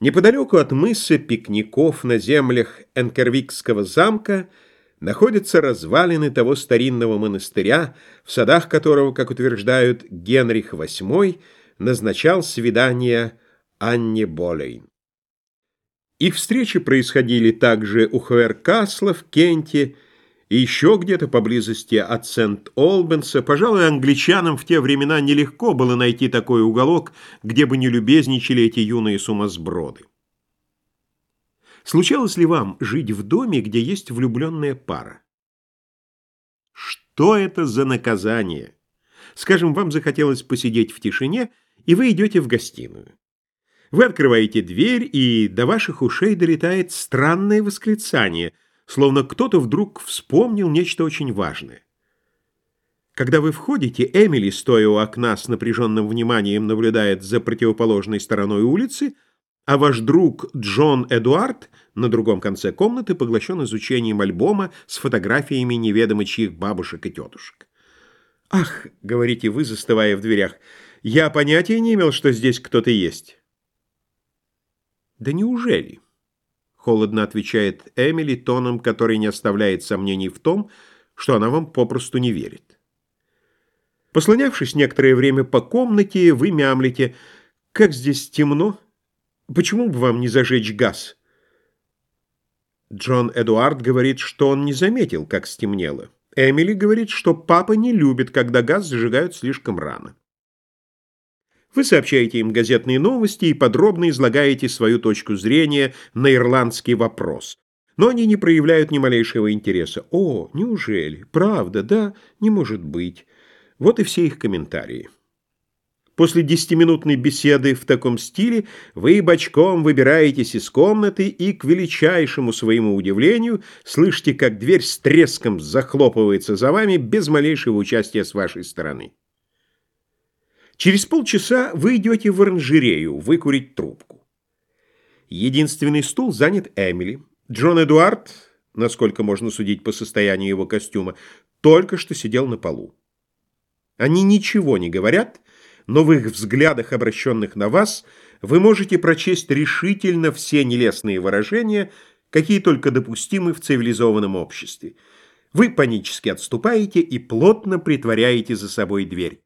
Неподалеку от мыса пикников на землях Энкервикского замка находятся развалины того старинного монастыря, в садах которого, как утверждают, Генрих VIII назначал свидание Анне Болейн. Их встречи происходили также у Хуэркасла в Кенте и еще где-то поблизости от Сент-Олбенса. Пожалуй, англичанам в те времена нелегко было найти такой уголок, где бы не любезничали эти юные сумасброды. Случалось ли вам жить в доме, где есть влюбленная пара? Что это за наказание? Скажем, вам захотелось посидеть в тишине, и вы идете в гостиную. Вы открываете дверь, и до ваших ушей долетает странное восклицание – словно кто-то вдруг вспомнил нечто очень важное. Когда вы входите, Эмили, стоя у окна с напряженным вниманием, наблюдает за противоположной стороной улицы, а ваш друг Джон Эдуард на другом конце комнаты поглощен изучением альбома с фотографиями неведомо чьих бабушек и тетушек. «Ах», — говорите вы, застывая в дверях, — «я понятия не имел, что здесь кто-то есть». «Да неужели?» Холодно отвечает Эмили тоном, который не оставляет сомнений в том, что она вам попросту не верит. Послонявшись некоторое время по комнате, вы мямлите. «Как здесь темно? Почему бы вам не зажечь газ?» Джон Эдуард говорит, что он не заметил, как стемнело. Эмили говорит, что папа не любит, когда газ зажигают слишком рано. Вы сообщаете им газетные новости и подробно излагаете свою точку зрения на ирландский вопрос. Но они не проявляют ни малейшего интереса. «О, неужели? Правда? Да? Не может быть». Вот и все их комментарии. После десятиминутной беседы в таком стиле вы бочком выбираетесь из комнаты и, к величайшему своему удивлению, слышите, как дверь с треском захлопывается за вами без малейшего участия с вашей стороны. Через полчаса вы идете в оранжерею выкурить трубку. Единственный стул занят Эмили. Джон Эдуард, насколько можно судить по состоянию его костюма, только что сидел на полу. Они ничего не говорят, но в их взглядах, обращенных на вас, вы можете прочесть решительно все нелестные выражения, какие только допустимы в цивилизованном обществе. Вы панически отступаете и плотно притворяете за собой дверь.